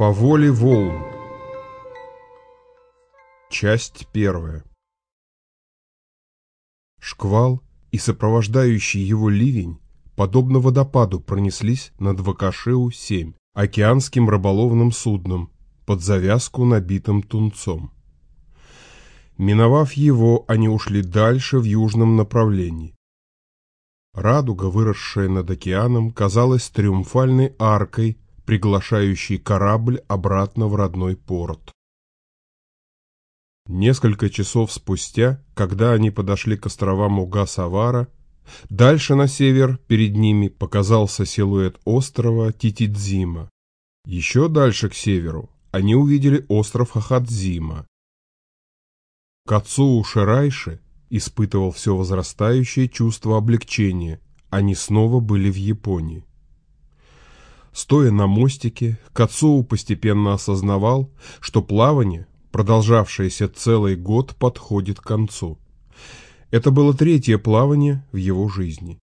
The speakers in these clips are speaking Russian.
По воле волн. Часть первая. Шквал и сопровождающий его ливень, подобно водопаду, пронеслись над Вакашеу-7, океанским рыболовным судном, под завязку набитым тунцом. Миновав его, они ушли дальше в южном направлении. Радуга, выросшая над океаном, казалась триумфальной аркой, приглашающий корабль обратно в родной порт. Несколько часов спустя, когда они подошли к островам Уга-Савара, дальше на север перед ними показался силуэт острова Титидзима. Еще дальше к северу они увидели остров Хахадзима. Кацуу Ширайши испытывал все возрастающее чувство облегчения, они снова были в Японии. Стоя на мостике, Кацоу постепенно осознавал, что плавание, продолжавшееся целый год, подходит к концу. Это было третье плавание в его жизни.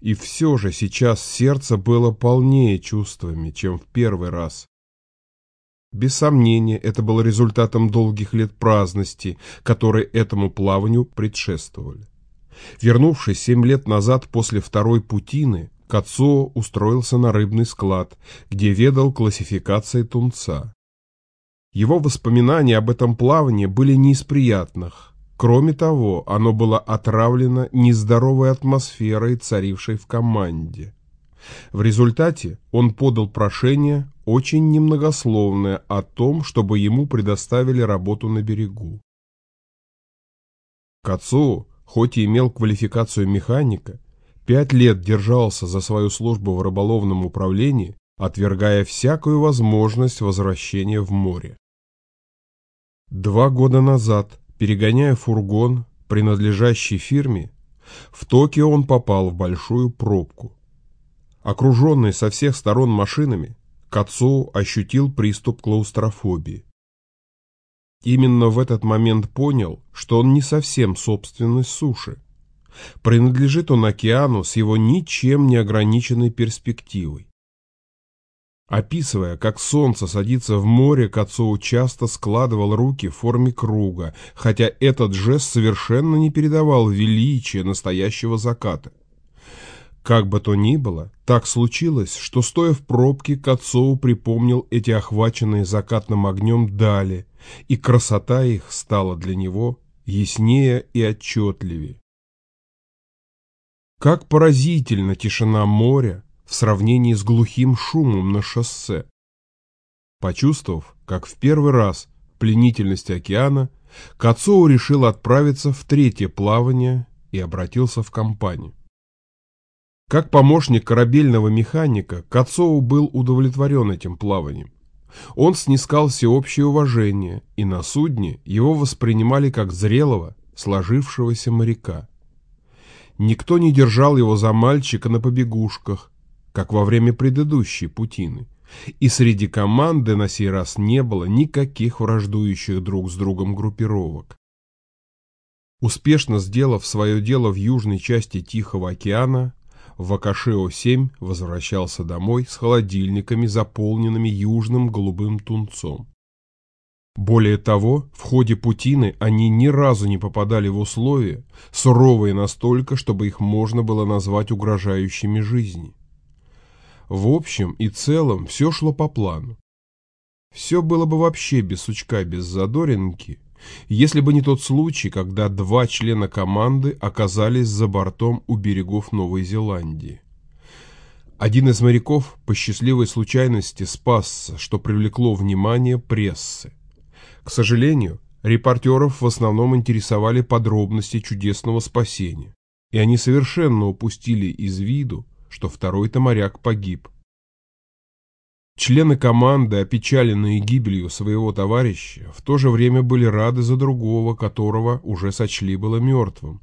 И все же сейчас сердце было полнее чувствами, чем в первый раз. Без сомнения, это было результатом долгих лет праздности, которые этому плаванию предшествовали. Вернувшись семь лет назад после второй путины, Кацуо устроился на рыбный склад, где ведал классификацией тунца. Его воспоминания об этом плавании были не из приятных. Кроме того, оно было отравлено нездоровой атмосферой, царившей в команде. В результате он подал прошение, очень немногословное, о том, чтобы ему предоставили работу на берегу. Кацуо, хоть и имел квалификацию механика, пять лет держался за свою службу в рыболовном управлении, отвергая всякую возможность возвращения в море. Два года назад, перегоняя фургон, принадлежащий фирме, в Токио он попал в большую пробку. Окруженный со всех сторон машинами, Кацоу ощутил приступ клаустрофобии. Именно в этот момент понял, что он не совсем собственность суши, Принадлежит он океану с его ничем не ограниченной перспективой. Описывая, как солнце садится в море, Кацоу часто складывал руки в форме круга, хотя этот жест совершенно не передавал величия настоящего заката. Как бы то ни было, так случилось, что, стоя в пробке, Кацоу припомнил эти охваченные закатным огнем дали, и красота их стала для него яснее и отчетливее. Как поразительна тишина моря в сравнении с глухим шумом на шоссе. Почувствовав, как в первый раз пленительность океана, Кацоу решил отправиться в третье плавание и обратился в компанию. Как помощник корабельного механика, Кацоу был удовлетворен этим плаванием. Он снискал всеобщее уважение, и на судне его воспринимали как зрелого, сложившегося моряка. Никто не держал его за мальчика на побегушках, как во время предыдущей путины. И среди команды на сей раз не было никаких враждующих друг с другом группировок. Успешно сделав свое дело в южной части Тихого океана, Вакашео-7 возвращался домой с холодильниками, заполненными южным голубым тунцом. Более того, в ходе путины они ни разу не попадали в условия, суровые настолько, чтобы их можно было назвать угрожающими жизни. В общем и целом все шло по плану. Все было бы вообще без сучка, без задоринки, если бы не тот случай, когда два члена команды оказались за бортом у берегов Новой Зеландии. Один из моряков по счастливой случайности спасся, что привлекло внимание прессы. К сожалению, репортеров в основном интересовали подробности чудесного спасения, и они совершенно упустили из виду, что второй-то моряк погиб. Члены команды, опечаленные гибелью своего товарища, в то же время были рады за другого, которого уже сочли было мертвым,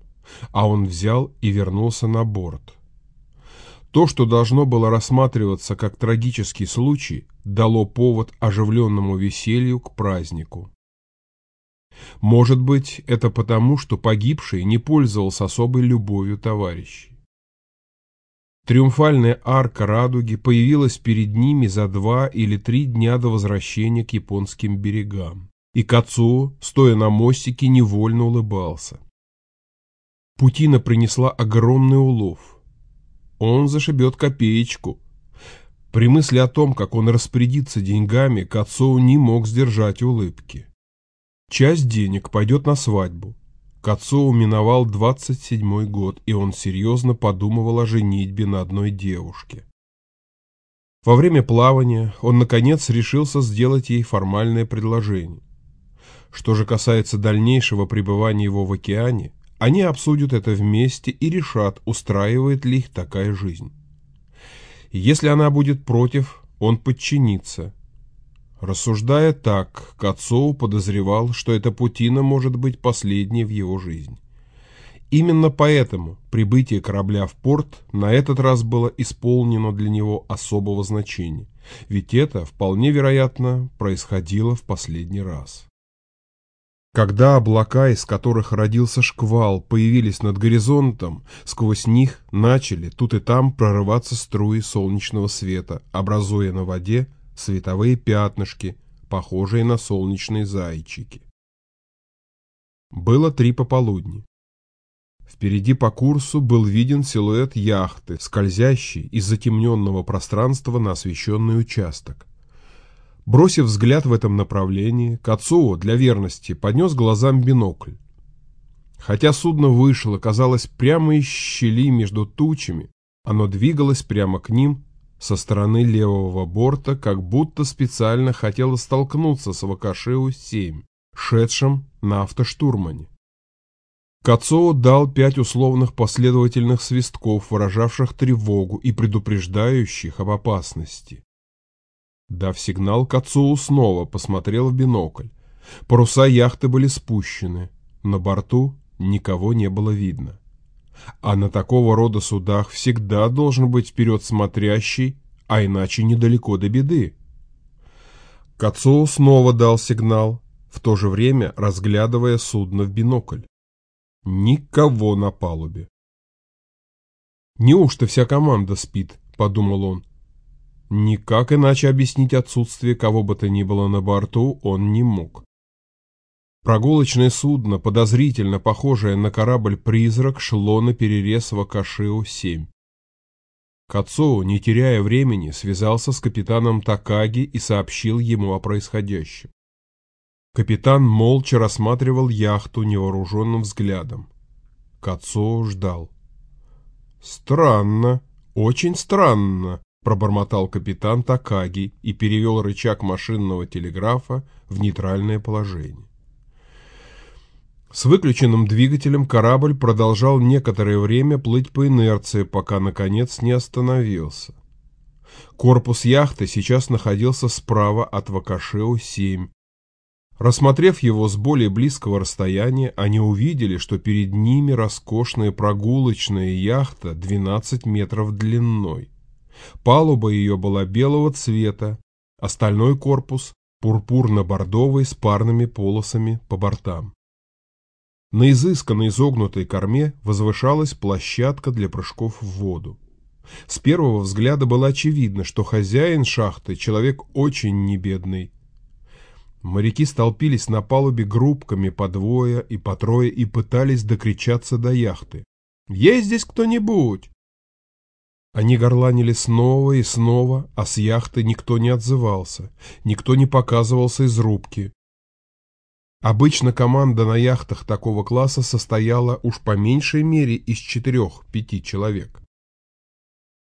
а он взял и вернулся на борт. То, что должно было рассматриваться как трагический случай, дало повод оживленному веселью к празднику. Может быть, это потому, что погибший не пользовался особой любовью товарищей. Триумфальная арка радуги появилась перед ними за два или три дня до возвращения к японским берегам. И Кацуо, стоя на мостике, невольно улыбался. Путина принесла огромный улов. Он зашибет копеечку. При мысли о том, как он распорядится деньгами, Кацоу не мог сдержать улыбки. Часть денег пойдет на свадьбу. Кацоу миновал 27 год, и он серьезно подумывал о женитьбе на одной девушке. Во время плавания он, наконец, решился сделать ей формальное предложение. Что же касается дальнейшего пребывания его в океане, они обсудят это вместе и решат, устраивает ли их такая жизнь. Если она будет против, он подчинится. Рассуждая так, Кацоу подозревал, что эта путина может быть последней в его жизни. Именно поэтому прибытие корабля в порт на этот раз было исполнено для него особого значения, ведь это, вполне вероятно, происходило в последний раз. Когда облака, из которых родился шквал, появились над горизонтом, сквозь них начали тут и там прорываться струи солнечного света, образуя на воде световые пятнышки, похожие на солнечные зайчики. Было три пополудни. Впереди по курсу был виден силуэт яхты, скользящий из затемненного пространства на освещенный участок. Бросив взгляд в этом направлении, Кацуо для верности поднес глазам бинокль. Хотя судно вышло, казалось, прямо из щели между тучами, оно двигалось прямо к ним со стороны левого борта, как будто специально хотело столкнуться с Вакашеу-7, шедшим на автоштурмане. Кацоо дал пять условных последовательных свистков, выражавших тревогу и предупреждающих об опасности. Дав сигнал, Кацуу снова посмотрел в бинокль. Паруса яхты были спущены. На борту никого не было видно. А на такого рода судах всегда должен быть вперед смотрящий, а иначе недалеко до беды. Кацуу снова дал сигнал, в то же время разглядывая судно в бинокль. Никого на палубе. «Неужто вся команда спит?» – подумал он. Никак иначе объяснить отсутствие кого бы то ни было на борту он не мог. Прогулочное судно, подозрительно похожее на корабль-призрак, шло на перерез Вакашио-7. Кацоу, не теряя времени, связался с капитаном Такаги и сообщил ему о происходящем. Капитан молча рассматривал яхту невооруженным взглядом. Кацоу ждал. «Странно, очень странно», пробормотал капитан Такаги и перевел рычаг машинного телеграфа в нейтральное положение. С выключенным двигателем корабль продолжал некоторое время плыть по инерции, пока, наконец, не остановился. Корпус яхты сейчас находился справа от Вакашео-7. Рассмотрев его с более близкого расстояния, они увидели, что перед ними роскошная прогулочная яхта 12 метров длиной. Палуба ее была белого цвета, остальной корпус пурпурно-бордовый с парными полосами по бортам. На изысканно изогнутой корме возвышалась площадка для прыжков в воду. С первого взгляда было очевидно, что хозяин шахты человек очень небедный. Моряки столпились на палубе группками по двое и по трое и пытались докричаться до яхты. «Есть здесь кто-нибудь? Они горланили снова и снова, а с яхты никто не отзывался, никто не показывался из рубки. Обычно команда на яхтах такого класса состояла уж по меньшей мере из четырех-пяти человек.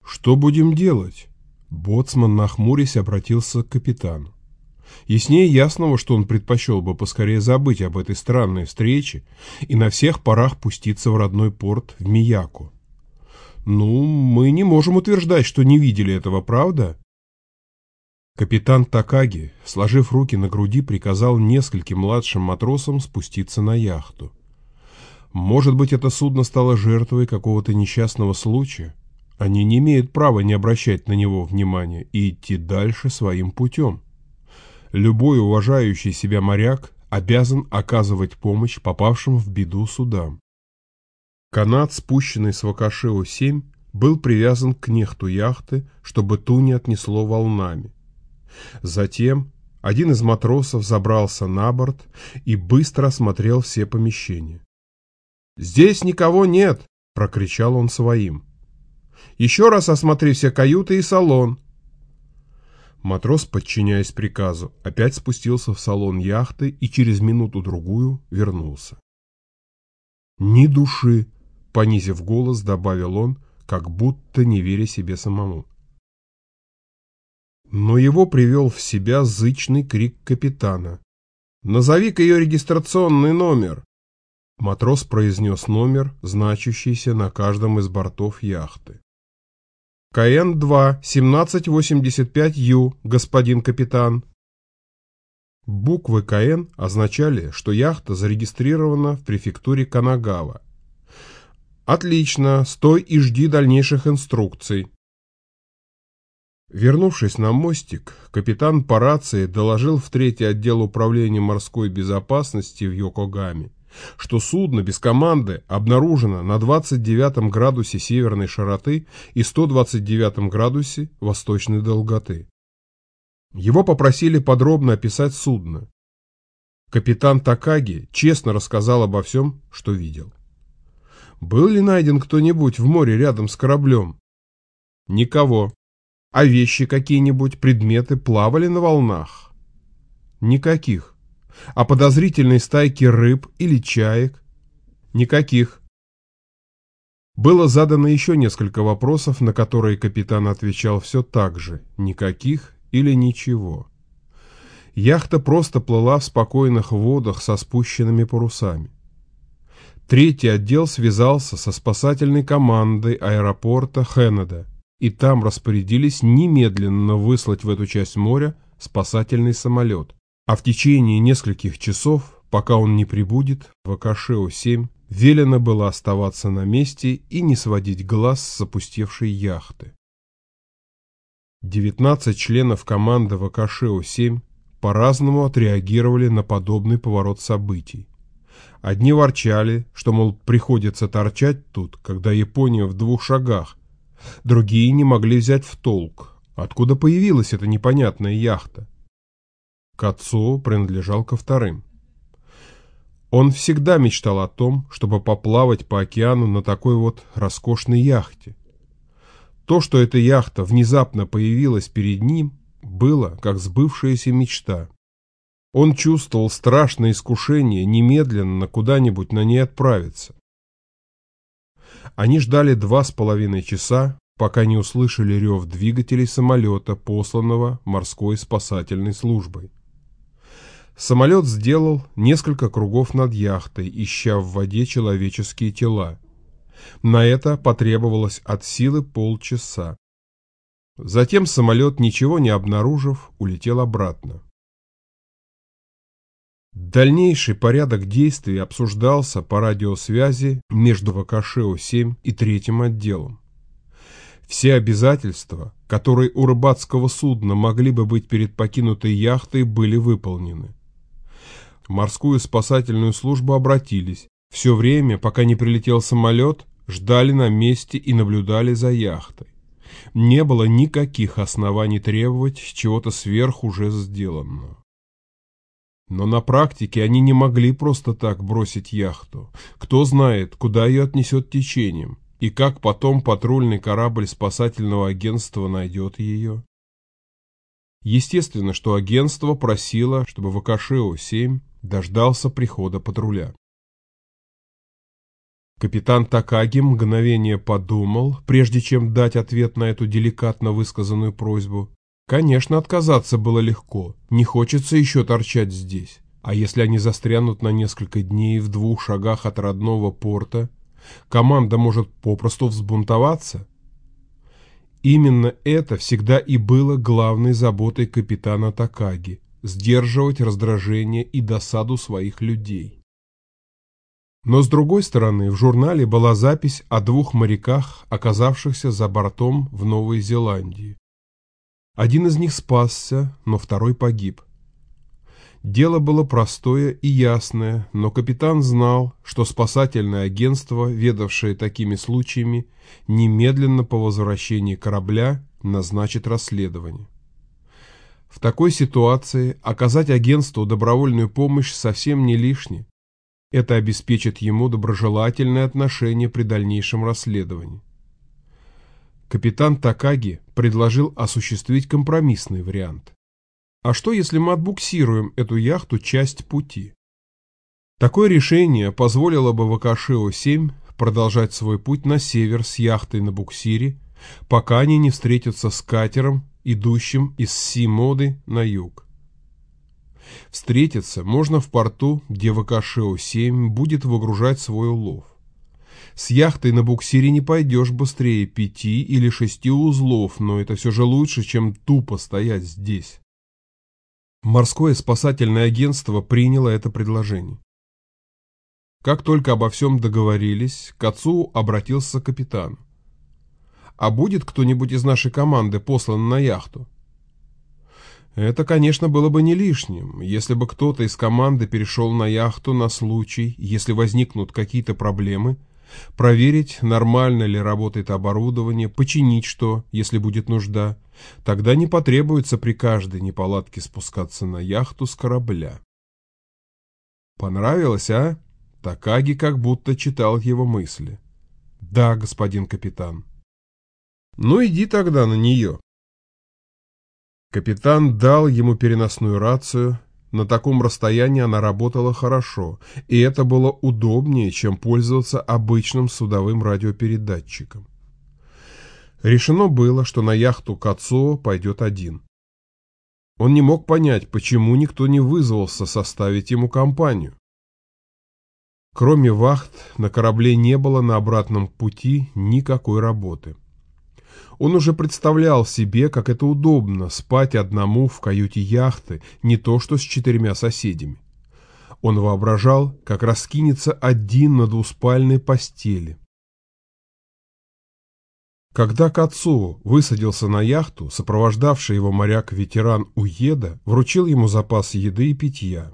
«Что будем делать?» Боцман, нахмурясь, обратился к капитану. Яснее ясного, что он предпочел бы поскорее забыть об этой странной встрече и на всех парах пуститься в родной порт в Мияку. Ну, мы не можем утверждать, что не видели этого, правда? Капитан Такаги, сложив руки на груди, приказал нескольким младшим матросам спуститься на яхту. Может быть, это судно стало жертвой какого-то несчастного случая? Они не имеют права не обращать на него внимания и идти дальше своим путем. Любой уважающий себя моряк обязан оказывать помощь попавшим в беду судам. Канат, спущенный с Вакашио-7, был привязан к нехту яхты, чтобы ту не отнесло волнами. Затем один из матросов забрался на борт и быстро осмотрел все помещения. «Здесь никого нет!» — прокричал он своим. «Еще раз осмотри все каюты и салон!» Матрос, подчиняясь приказу, опять спустился в салон яхты и через минуту-другую вернулся. «Ни души!» — понизив голос, добавил он, как будто не веря себе самому. Но его привел в себя зычный крик капитана. «Назови-ка ее регистрационный номер!» Матрос произнес номер, значащийся на каждом из бортов яхты. КН-2, 1785Ю, господин капитан. Буквы КН означали, что яхта зарегистрирована в префектуре Канагава. Отлично, стой и жди дальнейших инструкций. Вернувшись на мостик, капитан по рации доложил в третий отдел управления морской безопасности в Йокогаме, что судно без команды обнаружено на 29 градусе северной широты и 129 градусе восточной долготы. Его попросили подробно описать судно. Капитан Такаги честно рассказал обо всем, что видел. Был ли найден кто-нибудь в море рядом с кораблем? Никого. А вещи какие-нибудь, предметы плавали на волнах? Никаких. А подозрительной стайки рыб или чаек? Никаких. Было задано еще несколько вопросов, на которые капитан отвечал все так же. Никаких или ничего. Яхта просто плыла в спокойных водах со спущенными парусами. Третий отдел связался со спасательной командой аэропорта Хеннеда, и там распорядились немедленно выслать в эту часть моря спасательный самолет, а в течение нескольких часов, пока он не прибудет, в Акашео-7 велено было оставаться на месте и не сводить глаз с опустевшей яхты. 19 членов команды ВКШО-7 по-разному отреагировали на подобный поворот событий. Одни ворчали, что, мол, приходится торчать тут, когда Япония в двух шагах. Другие не могли взять в толк, откуда появилась эта непонятная яхта. Кацо принадлежал ко вторым. Он всегда мечтал о том, чтобы поплавать по океану на такой вот роскошной яхте. То, что эта яхта внезапно появилась перед ним, было как сбывшаяся мечта. Он чувствовал страшное искушение немедленно куда-нибудь на ней отправиться. Они ждали два с половиной часа, пока не услышали рев двигателей самолета, посланного морской спасательной службой. Самолет сделал несколько кругов над яхтой, ища в воде человеческие тела. На это потребовалось от силы полчаса. Затем самолет, ничего не обнаружив, улетел обратно. Дальнейший порядок действий обсуждался по радиосвязи между ВКШО-7 и третьим отделом. Все обязательства, которые у рыбацкого судна могли бы быть перед покинутой яхтой, были выполнены. В морскую спасательную службу обратились. Все время, пока не прилетел самолет, ждали на месте и наблюдали за яхтой. Не было никаких оснований требовать чего-то сверх уже сделанного. Но на практике они не могли просто так бросить яхту. Кто знает, куда ее отнесет течением, и как потом патрульный корабль спасательного агентства найдет ее. Естественно, что агентство просило, чтобы ВКШО-7 дождался прихода патруля. Капитан Такаги мгновение подумал, прежде чем дать ответ на эту деликатно высказанную просьбу, Конечно, отказаться было легко, не хочется еще торчать здесь. А если они застрянут на несколько дней в двух шагах от родного порта, команда может попросту взбунтоваться? Именно это всегда и было главной заботой капитана Такаги – сдерживать раздражение и досаду своих людей. Но с другой стороны, в журнале была запись о двух моряках, оказавшихся за бортом в Новой Зеландии. Один из них спасся, но второй погиб. Дело было простое и ясное, но капитан знал, что спасательное агентство, ведавшее такими случаями, немедленно по возвращении корабля назначит расследование. В такой ситуации оказать агентству добровольную помощь совсем не лишне. Это обеспечит ему доброжелательное отношение при дальнейшем расследовании. Капитан Такаги предложил осуществить компромиссный вариант. А что, если мы отбуксируем эту яхту часть пути? Такое решение позволило бы Вакашио-7 продолжать свой путь на север с яхтой на буксире, пока они не встретятся с катером, идущим из Си-моды на юг. Встретиться можно в порту, где ВКШО-7 будет выгружать свой улов. С яхтой на буксире не пойдешь быстрее пяти или шести узлов, но это все же лучше, чем тупо стоять здесь. Морское спасательное агентство приняло это предложение. Как только обо всем договорились, к отцу обратился капитан. «А будет кто-нибудь из нашей команды послан на яхту?» Это, конечно, было бы не лишним, если бы кто-то из команды перешел на яхту на случай, если возникнут какие-то проблемы, проверить, нормально ли работает оборудование, починить что, если будет нужда. Тогда не потребуется при каждой неполадке спускаться на яхту с корабля. Понравилось, а? Такаги как будто читал его мысли. Да, господин капитан. Ну иди тогда на нее. Капитан дал ему переносную рацию. На таком расстоянии она работала хорошо, и это было удобнее, чем пользоваться обычным судовым радиопередатчиком. Решено было, что на яхту Кацуо пойдет один. Он не мог понять, почему никто не вызвался составить ему компанию. Кроме вахт, на корабле не было на обратном пути никакой работы. Он уже представлял себе, как это удобно спать одному в каюте яхты, не то что с четырьмя соседями. Он воображал, как раскинется один на двуспальной постели. Когда Кацуо высадился на яхту, сопровождавший его моряк-ветеран Уеда вручил ему запас еды и питья.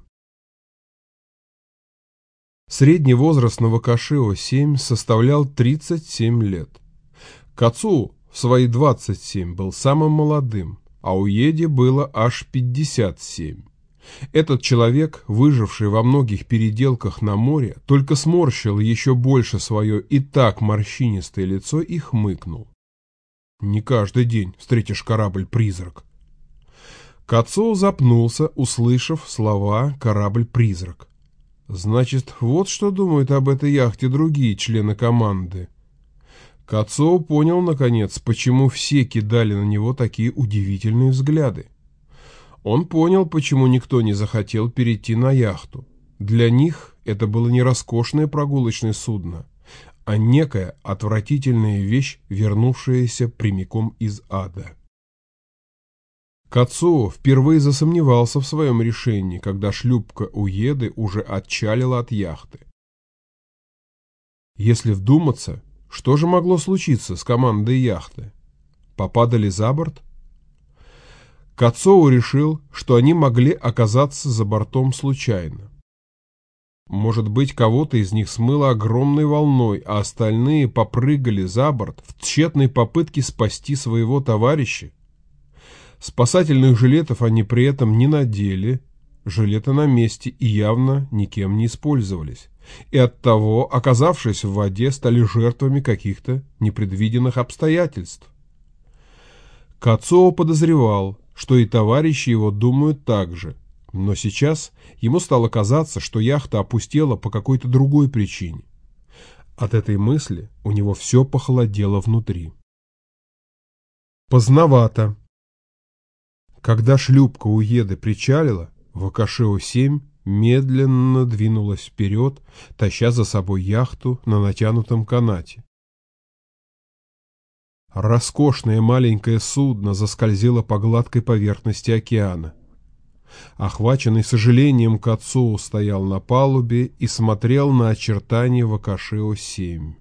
Средний возраст Новокашио-7 составлял 37 лет. Кацуо в свои 27 был самым молодым, а у Еди было аж 57. Этот человек, выживший во многих переделках на море, только сморщил еще больше свое и так морщинистое лицо и хмыкнул. Не каждый день встретишь корабль-призрак. Кацоу запнулся, услышав слова «корабль-призрак». Значит, вот что думают об этой яхте другие члены команды. Кацоу понял, наконец, почему все кидали на него такие удивительные взгляды. Он понял, почему никто не захотел перейти на яхту. Для них это было не роскошное прогулочное судно, а некая отвратительная вещь, вернувшаяся прямиком из ада. Кацуо впервые засомневался в своем решении, когда шлюпка Уеды уже отчалила от яхты. Если вдуматься, что же могло случиться с командой яхты? Попадали за борт? Кацоу решил, что они могли оказаться за бортом случайно. Может быть, кого-то из них смыло огромной волной, а остальные попрыгали за борт в тщетной попытке спасти своего товарища? Спасательных жилетов они при этом не надели, жилеты на месте и явно никем не использовались и оттого, оказавшись в воде, стали жертвами каких-то непредвиденных обстоятельств. Кацуо подозревал, что и товарищи его думают так же, но сейчас ему стало казаться, что яхта опустела по какой-то другой причине. От этой мысли у него все похолодело внутри. Поздновато. Когда шлюпка у Еды причалила, в Акашео-7 медленно двинулась вперед, таща за собой яхту на натянутом канате. Роскошное маленькое судно заскользило по гладкой поверхности океана. Охваченный сожалением Кацоу стоял на палубе и смотрел на очертания Вакашио-7.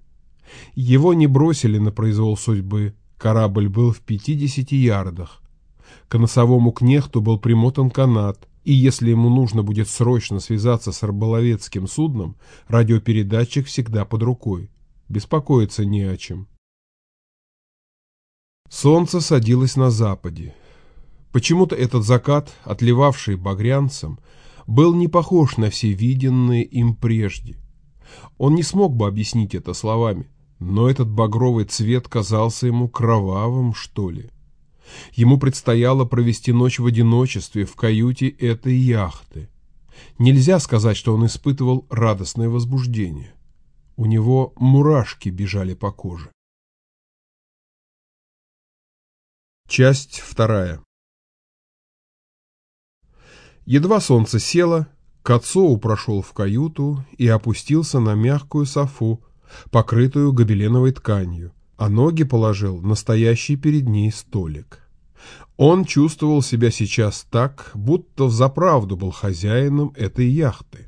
Его не бросили на произвол судьбы, корабль был в 50 ярдах. К носовому кнехту был примотан канат, И если ему нужно будет срочно связаться с рыболовецким судном, радиопередатчик всегда под рукой. Беспокоиться не о чем. Солнце садилось на западе. Почему-то этот закат, отливавший багрянцем, был не похож на все виденные им прежде. Он не смог бы объяснить это словами, но этот багровый цвет казался ему кровавым, что ли. Ему предстояло провести ночь в одиночестве в каюте этой яхты. Нельзя сказать, что он испытывал радостное возбуждение. У него мурашки бежали по коже. Часть вторая Едва солнце село, Кацоу прошел в каюту и опустился на мягкую софу, покрытую гобеленовой тканью, а ноги положил настоящий перед ней столик. Он чувствовал себя сейчас так, будто взаправду был хозяином этой яхты.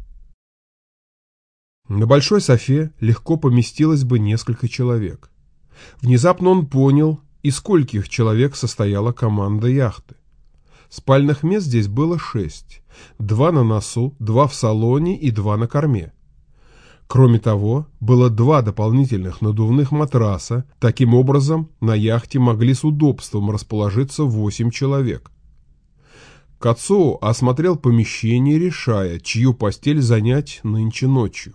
На большой софе легко поместилось бы несколько человек. Внезапно он понял, из скольких человек состояла команда яхты. Спальных мест здесь было шесть. Два на носу, два в салоне и два на корме. Кроме того, было два дополнительных надувных матраса, таким образом на яхте могли с удобством расположиться восемь человек. Кацоу осмотрел помещение, решая, чью постель занять нынче ночью.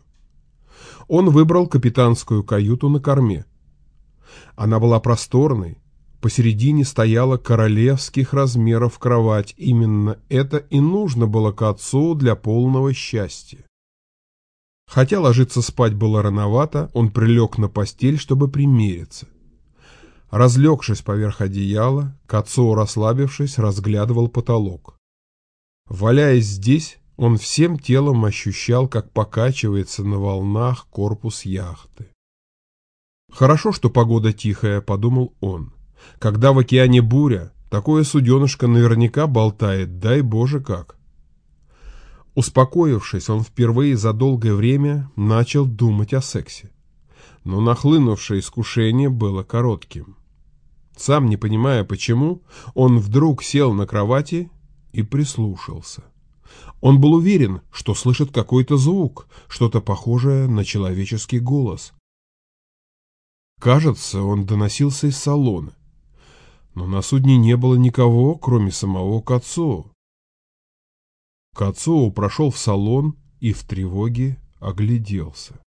Он выбрал капитанскую каюту на корме. Она была просторной, посередине стояла королевских размеров кровать, именно это и нужно было Кацоу для полного счастья. Хотя ложиться спать было рановато, он прилег на постель, чтобы примериться. Разлегшись поверх одеяла, Кацо, расслабившись, разглядывал потолок. Валяясь здесь, он всем телом ощущал, как покачивается на волнах корпус яхты. «Хорошо, что погода тихая», — подумал он. «Когда в океане буря, такое суденышко наверняка болтает, дай Боже как». Успокоившись, он впервые за долгое время начал думать о сексе. Но нахлынувшее искушение было коротким. Сам не понимая почему, он вдруг сел на кровати и прислушался. Он был уверен, что слышит какой-то звук, что-то похожее на человеческий голос. Кажется, он доносился из салона. Но на судне не было никого, кроме самого Кацо. Кацоу прошел в салон и в тревоге огляделся.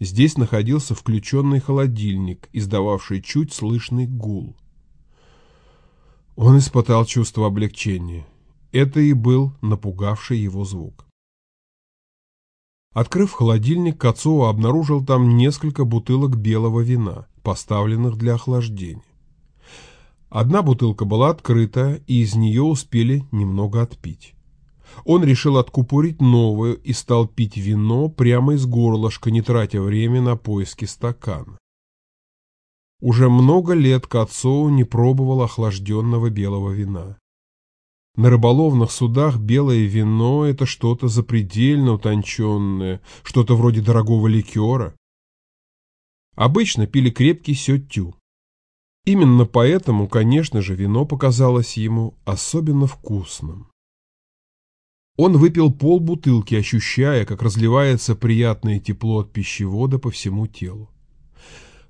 Здесь находился включенный холодильник, издававший чуть слышный гул. Он испытал чувство облегчения. Это и был напугавший его звук. Открыв холодильник, Кацоу обнаружил там несколько бутылок белого вина, поставленных для охлаждения. Одна бутылка была открыта, и из нее успели немного отпить. Он решил откупорить новую и стал пить вино прямо из горлышка, не тратя время на поиски стакана. Уже много лет Кацоу не пробовал охлажденного белого вина. На рыболовных судах белое вино – это что-то запредельно утонченное, что-то вроде дорогого ликера. Обычно пили крепкий сётю. Именно поэтому, конечно же, вино показалось ему особенно вкусным. Он выпил полбутылки, ощущая, как разливается приятное тепло от пищевода по всему телу.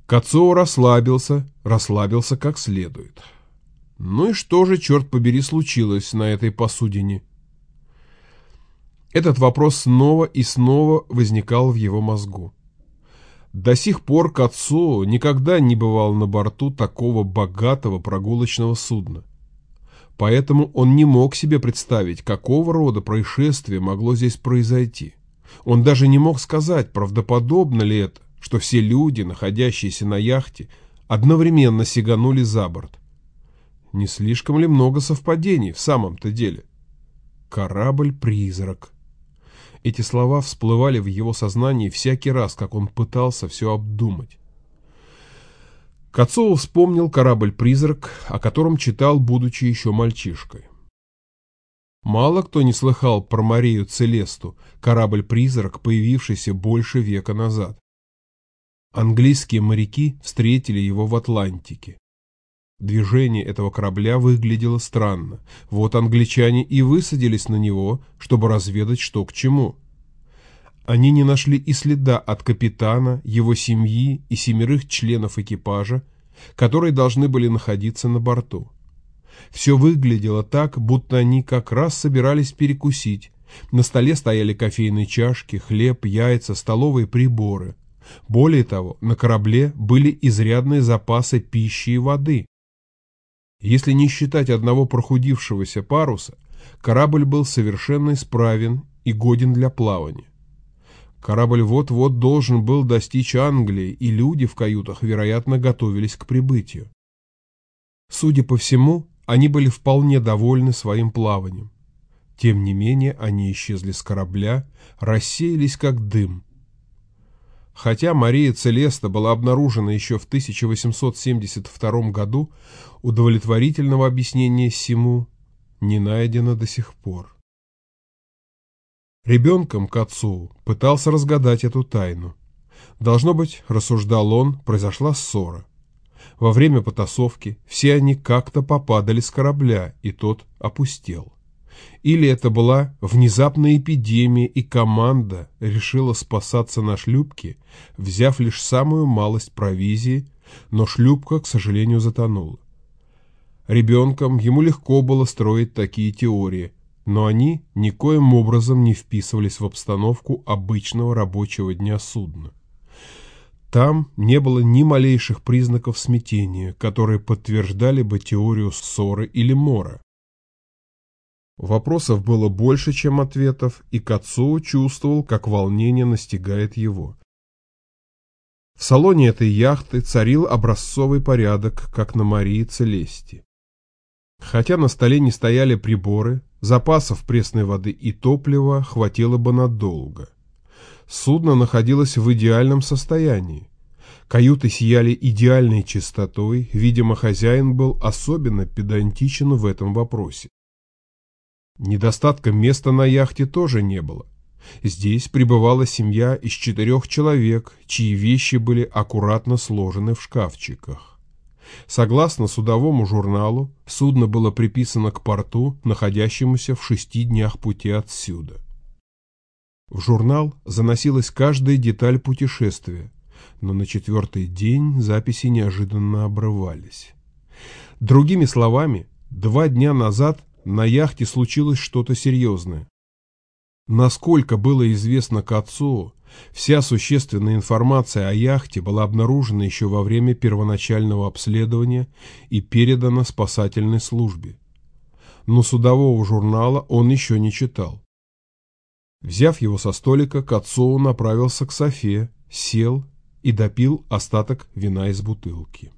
Кацоу расслабился, расслабился как следует. Ну и что же, черт побери, случилось на этой посудине? Этот вопрос снова и снова возникал в его мозгу. До сих пор Кацоу никогда не бывал на борту такого богатого прогулочного судна. Поэтому он не мог себе представить, какого рода происшествие могло здесь произойти. Он даже не мог сказать, правдоподобно ли это, что все люди, находящиеся на яхте, одновременно сиганули за борт. Не слишком ли много совпадений в самом-то деле? Корабль-призрак. Эти слова всплывали в его сознании всякий раз, как он пытался все обдумать. Кацоу вспомнил корабль-призрак, о котором читал, будучи еще мальчишкой. Мало кто не слыхал про Марию Целесту, корабль-призрак, появившийся больше века назад. Английские моряки встретили его в Атлантике. Движение этого корабля выглядело странно. Вот англичане и высадились на него, чтобы разведать, что к чему. Они не нашли и следа от капитана, его семьи и семерых членов экипажа, которые должны были находиться на борту. Все выглядело так, будто они как раз собирались перекусить. На столе стояли кофейные чашки, хлеб, яйца, столовые приборы. Более того, на корабле были изрядные запасы пищи и воды. Если не считать одного прохудившегося паруса, корабль был совершенно исправен и годен для плавания. Корабль вот-вот должен был достичь Англии, и люди в каютах, вероятно, готовились к прибытию. Судя по всему, они были вполне довольны своим плаванием. Тем не менее, они исчезли с корабля, рассеялись как дым. Хотя Мария Целеста была обнаружена еще в 1872 году, удовлетворительного объяснения всему не найдено до сих пор. Ребенком к отцу пытался разгадать эту тайну. Должно быть, рассуждал он, произошла ссора. Во время потасовки все они как-то попадали с корабля, и тот опустел. Или это была внезапная эпидемия, и команда решила спасаться на шлюпке, взяв лишь самую малость провизии, но шлюпка, к сожалению, затонула. Ребенком ему легко было строить такие теории, но они никоим образом не вписывались в обстановку обычного рабочего дня судна. Там не было ни малейших признаков смятения, которые подтверждали бы теорию ссоры или мора. Вопросов было больше, чем ответов, и Кацуо чувствовал, как волнение настигает его. В салоне этой яхты царил образцовый порядок, как на Марии Целесте. Хотя на столе не стояли приборы, запасов пресной воды и топлива хватило бы надолго. Судно находилось в идеальном состоянии. Каюты сияли идеальной чистотой, видимо, хозяин был особенно педантичен в этом вопросе. Недостатка места на яхте тоже не было. Здесь пребывала семья из четырех человек, чьи вещи были аккуратно сложены в шкафчиках. Согласно судовому журналу, судно было приписано к порту, находящемуся в шести днях пути отсюда. В журнал заносилась каждая деталь путешествия, но на четвертый день записи неожиданно обрывались. Другими словами, два дня назад на яхте случилось что-то серьезное. Насколько было известно к отцу, вся существенная информация о яхте была обнаружена еще во время первоначального обследования и передана спасательной службе. Но судового журнала он еще не читал. Взяв его со столика, Кацоу направился к Софе, сел и допил остаток вина из бутылки.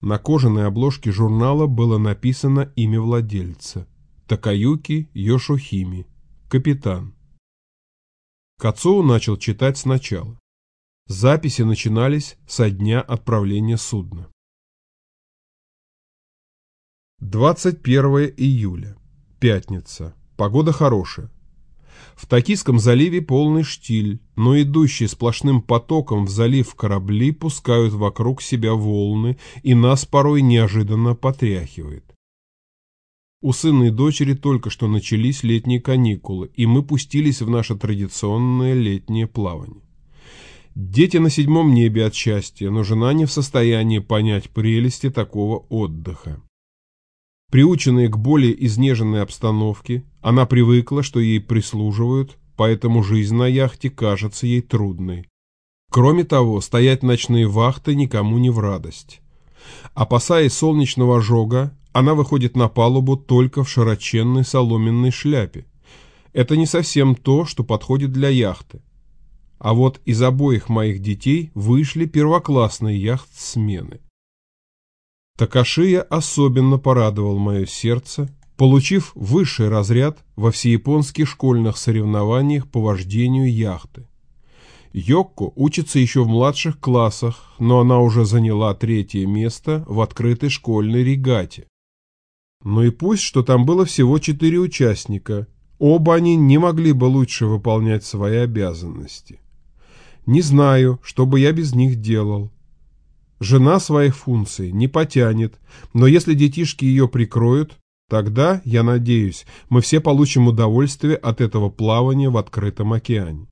На кожаной обложке журнала было написано имя владельца – Такаюки Йошохими, капитан. Кацоу начал читать сначала. Записи начинались со дня отправления судна. 21 июля. Пятница. Погода хорошая. В Токийском заливе полный штиль, но идущие сплошным потоком в залив корабли пускают вокруг себя волны, и нас порой неожиданно потряхивает. У сына и дочери только что начались летние каникулы, и мы пустились в наше традиционное летнее плавание. Дети на седьмом небе от счастья, но жена не в состоянии понять прелести такого отдыха. Приученная к более изнеженной обстановке, она привыкла, что ей прислуживают, поэтому жизнь на яхте кажется ей трудной. Кроме того, стоять ночные вахты никому не в радость. Опасаясь солнечного ожога, она выходит на палубу только в широченной соломенной шляпе. Это не совсем то, что подходит для яхты. А вот из обоих моих детей вышли первоклассные яхт-смены. Такашия особенно порадовал мое сердце, получив высший разряд во всеяпонских школьных соревнованиях по вождению яхты. Йокко учится еще в младших классах, но она уже заняла третье место в открытой школьной регате. Ну и пусть, что там было всего четыре участника, оба они не могли бы лучше выполнять свои обязанности. Не знаю, что бы я без них делал. Жена своих функций не потянет, но если детишки ее прикроют, тогда, я надеюсь, мы все получим удовольствие от этого плавания в открытом океане.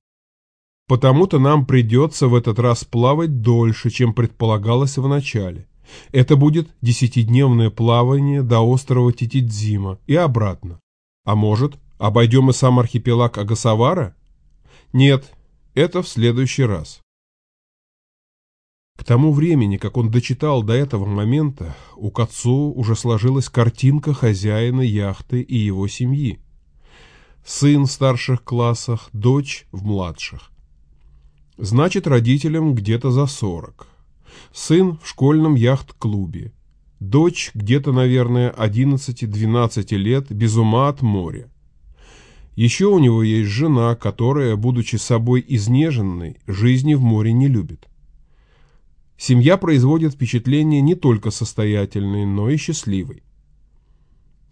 Потому-то нам придется в этот раз плавать дольше, чем предполагалось в начале. Это будет десятидневное плавание до острова Титидзима и обратно. А может, обойдем и сам архипелаг Агасавара? Нет, это в следующий раз. К тому времени, как он дочитал до этого момента, у Кацу уже сложилась картинка хозяина яхты и его семьи. Сын в старших классах, дочь в младших. Значит, родителям где-то за сорок. Сын в школьном яхт-клубе. Дочь где-то, наверное, 11-12 лет, без ума от моря. Еще у него есть жена, которая, будучи собой изнеженной, жизни в море не любит. Семья производит впечатление не только состоятельной, но и счастливой.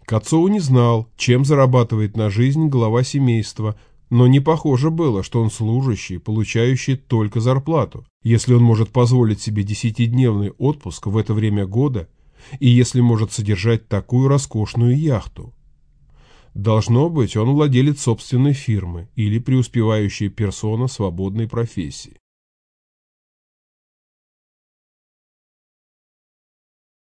Кацоу не знал, чем зарабатывает на жизнь глава семейства, но не похоже было, что он служащий, получающий только зарплату, если он может позволить себе десятидневный отпуск в это время года и если может содержать такую роскошную яхту. Должно быть, он владелец собственной фирмы или преуспевающая персона свободной профессии.